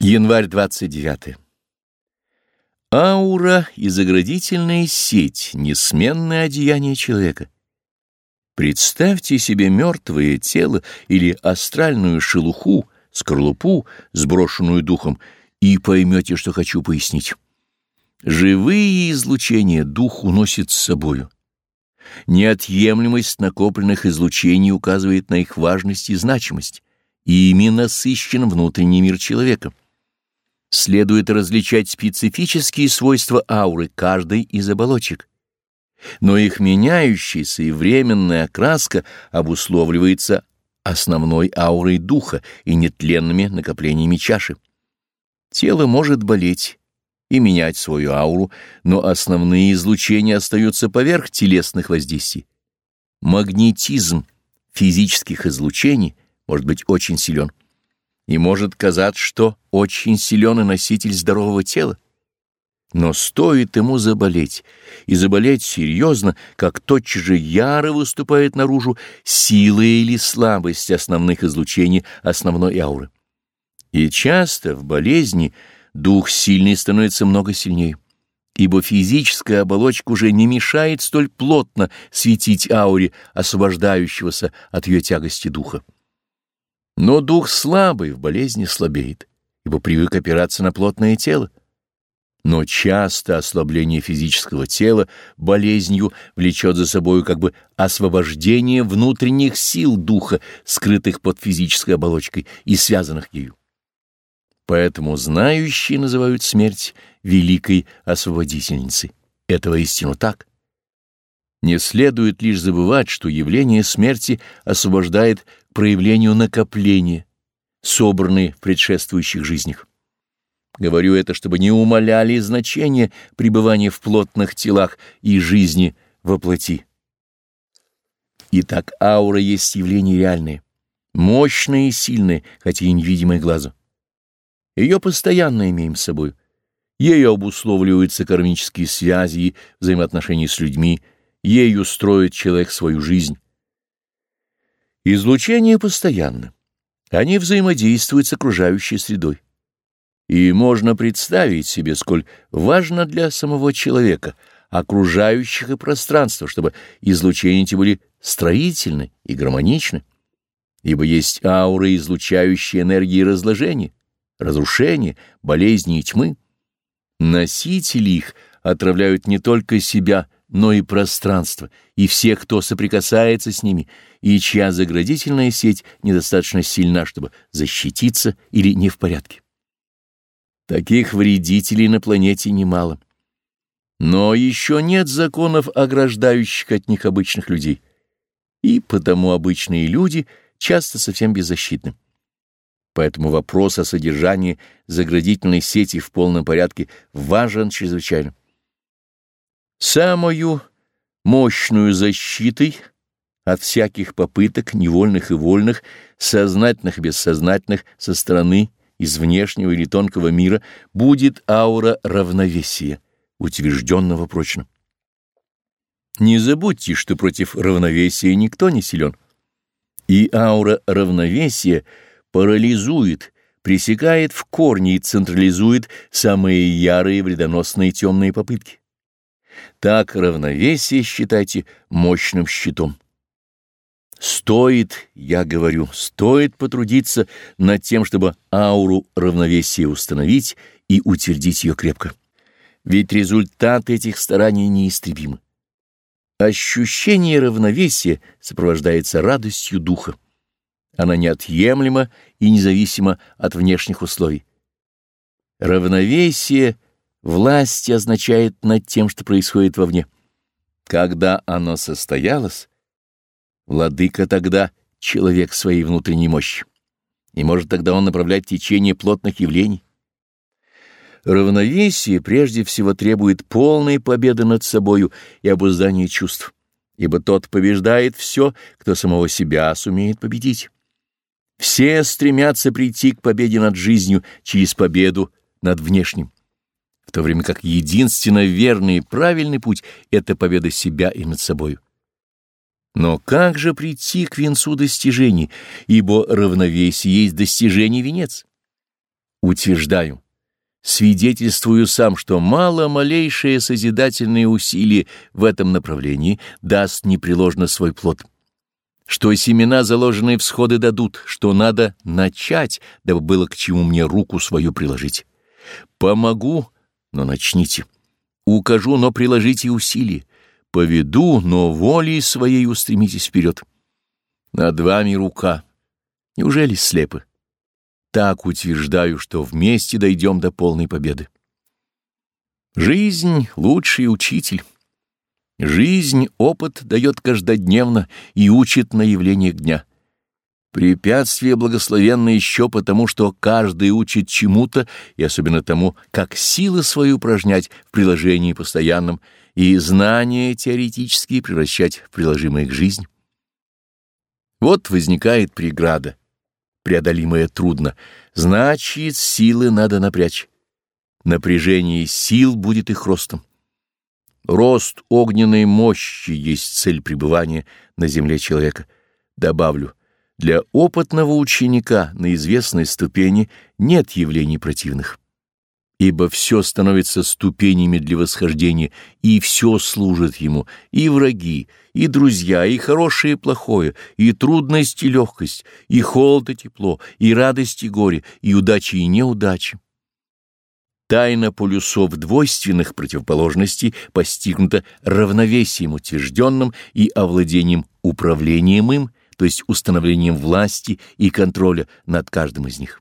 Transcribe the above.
Январь 29. Аура и заградительная сеть — несменное одеяние человека. Представьте себе мертвое тело или астральную шелуху, скорлупу, сброшенную духом, и поймете, что хочу пояснить. Живые излучения дух уносит с собою. Неотъемлемость накопленных излучений указывает на их важность и значимость, и ими насыщен внутренний мир человека следует различать специфические свойства ауры каждой из оболочек. Но их меняющаяся и временная окраска обусловливается основной аурой духа и нетленными накоплениями чаши. Тело может болеть и менять свою ауру, но основные излучения остаются поверх телесных воздействий. Магнетизм физических излучений может быть очень силен и может казаться, что очень силен и носитель здорового тела. Но стоит ему заболеть, и заболеть серьезно, как тотчас же яро выступает наружу сила или слабость основных излучений основной ауры. И часто в болезни дух сильный становится много сильнее, ибо физическая оболочка уже не мешает столь плотно светить ауре освобождающегося от ее тягости духа. Но дух слабый в болезни слабеет, ибо привык опираться на плотное тело. Но часто ослабление физического тела болезнью влечет за собою как бы освобождение внутренних сил духа, скрытых под физической оболочкой и связанных ею. Поэтому знающие называют смерть великой освободительницей. Это воистину так. Не следует лишь забывать, что явление смерти освобождает проявлению накопления, собранные в предшествующих жизнях. Говорю это, чтобы не умаляли значение пребывания в плотных телах и жизни во плоти. Итак, аура есть явление реальное, мощное и сильное, хотя и невидимое глазу. Ее постоянно имеем с собой. Ею обусловливаются кармические связи и взаимоотношения с людьми, ею строит человек свою жизнь. Излучение постоянно. Они взаимодействуют с окружающей средой. И можно представить себе, сколь важно для самого человека, окружающих и пространства, чтобы излучения эти были строительны и гармоничны, ибо есть ауры, излучающие энергии разложения, разрушения, болезни и тьмы. Носители их отравляют не только себя, но и пространство, и всех, кто соприкасается с ними, и чья заградительная сеть недостаточно сильна, чтобы защититься или не в порядке. Таких вредителей на планете немало. Но еще нет законов, ограждающих от них обычных людей, и потому обычные люди часто совсем беззащитны. Поэтому вопрос о содержании заградительной сети в полном порядке важен чрезвычайно. Самую мощную защитой от всяких попыток, невольных и вольных, сознательных и бессознательных, со стороны, из внешнего или тонкого мира, будет аура равновесия, утвержденного прочно. Не забудьте, что против равновесия никто не силен. И аура равновесия парализует, пресекает в корне и централизует самые ярые вредоносные темные попытки. Так равновесие считайте мощным щитом. Стоит, я говорю, стоит потрудиться над тем, чтобы ауру равновесия установить и утвердить ее крепко. Ведь результат этих стараний неистребимы. Ощущение равновесия сопровождается радостью духа. Она неотъемлема и независима от внешних условий. Равновесие — Власть означает над тем, что происходит вовне. Когда оно состоялось, владыка тогда — человек своей внутренней мощи, и может тогда он направлять течение плотных явлений. Равновесие прежде всего требует полной победы над собою и обуздания чувств, ибо тот побеждает все, кто самого себя сумеет победить. Все стремятся прийти к победе над жизнью через победу над внешним в то время как единственно верный и правильный путь — это победа себя и над собою. Но как же прийти к венцу достижений, ибо равновесие есть достижение венец? Утверждаю, свидетельствую сам, что мало малейшее созидательное усилие в этом направлении даст непреложно свой плод, что семена, заложенные всходы, дадут, что надо начать, дабы было к чему мне руку свою приложить. Помогу, но начните. Укажу, но приложите усилия. Поведу, но волей своей устремитесь вперед. Над вами рука. Неужели слепы? Так утверждаю, что вместе дойдем до полной победы. Жизнь — лучший учитель. Жизнь опыт дает каждодневно и учит на явлениях дня. Препятствие благословенно еще потому, что каждый учит чему-то, и особенно тому, как силы свои упражнять в приложении постоянном и знания теоретические превращать в приложимые к жизни. Вот возникает преграда, преодолимая трудно, значит, силы надо напрячь. Напряжение сил будет их ростом. Рост огненной мощи есть цель пребывания на земле человека. Добавлю, для опытного ученика на известной ступени нет явлений противных, ибо все становится ступенями для восхождения, и все служит ему, и враги, и друзья, и хорошее и плохое, и трудность и легкость, и холод и тепло, и радость и горе, и удачи и неудачи. Тайна полюсов двойственных противоположностей постигнута равновесием утвержденным и овладением управлением им, то есть установлением власти и контроля над каждым из них.